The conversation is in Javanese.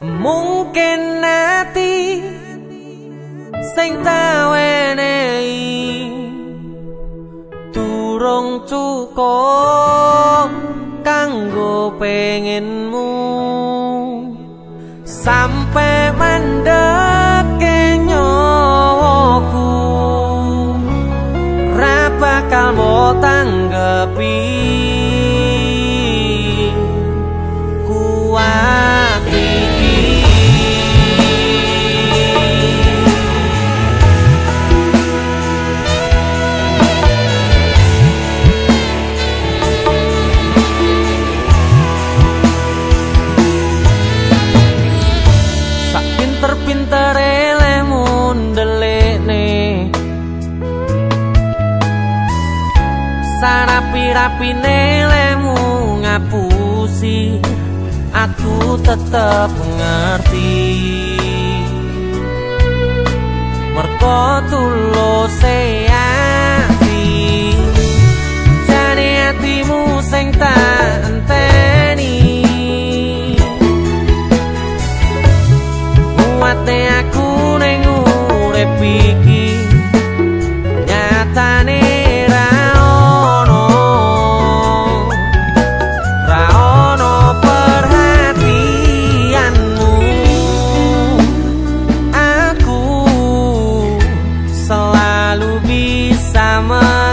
mungkin nanti sing tawenei durung cukup kanggo pengenmu. Sampai mandek sarapi-rapine lemu ngapusi aku tetep ngerti. Merko tulose amar.